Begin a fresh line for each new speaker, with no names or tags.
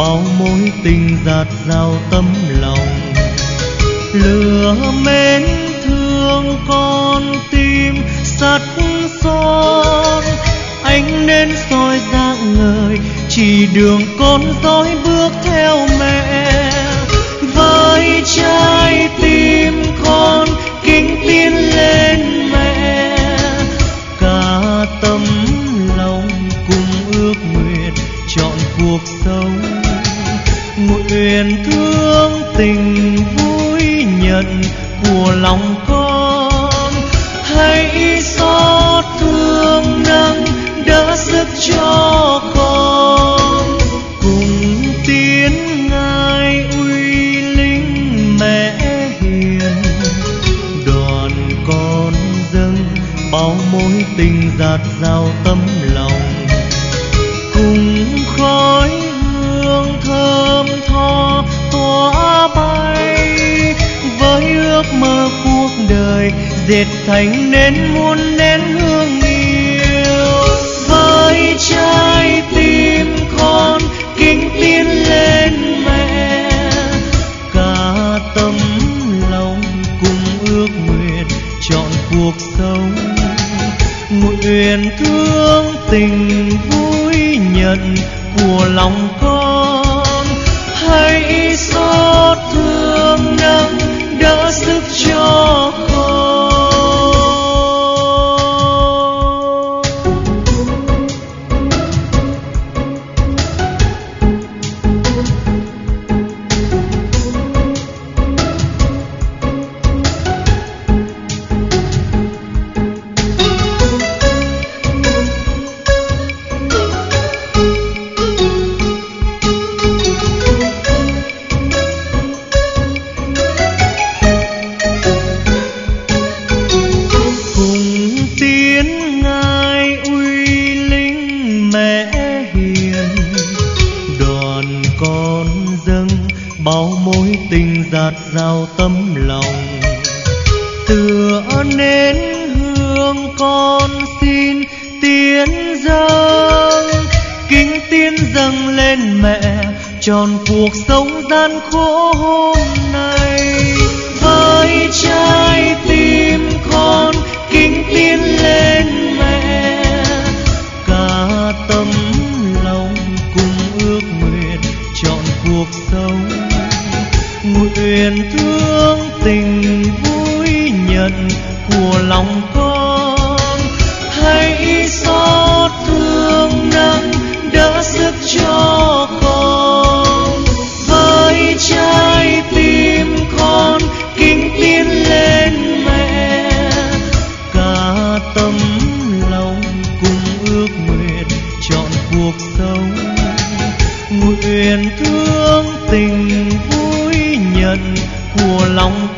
bao mối tình giạt rào tâm lòng. Lửa mến thương con tim sắt son. Anh nên soi dạng người, chỉ đường con dõi bước theo tình vui nhận của lòng con. Hãy xót thương nâng đỡ sức cho con. Cùng tiến ngài uy linh mẹ hiền. Đoàn con dâng bao mối tình giạt rào tâm dệt thành nên muôn nén hương yêu. Với trái tim con kính tiến lên mẹ, cả tâm lòng cùng ước nguyện chọn cuộc sống. Nguyện thương tình vui nhận của lòng con. Bao mối tình giạt rào tâm lòng. Tựa nến hương con xin tiến dâng, kính tiến dâng lên mẹ, tròn cuộc sống gian khổ hôm nay. Với trái nguyện thương tình vui nhận của lòng con. Hãy xót thương nắng đỡ sức cho con. Với trái tim con kính tiến lên mẹ. Cả tâm lòng cùng ước nguyện chọn cuộc sống. Nguyện thương tình nhiệt của lòng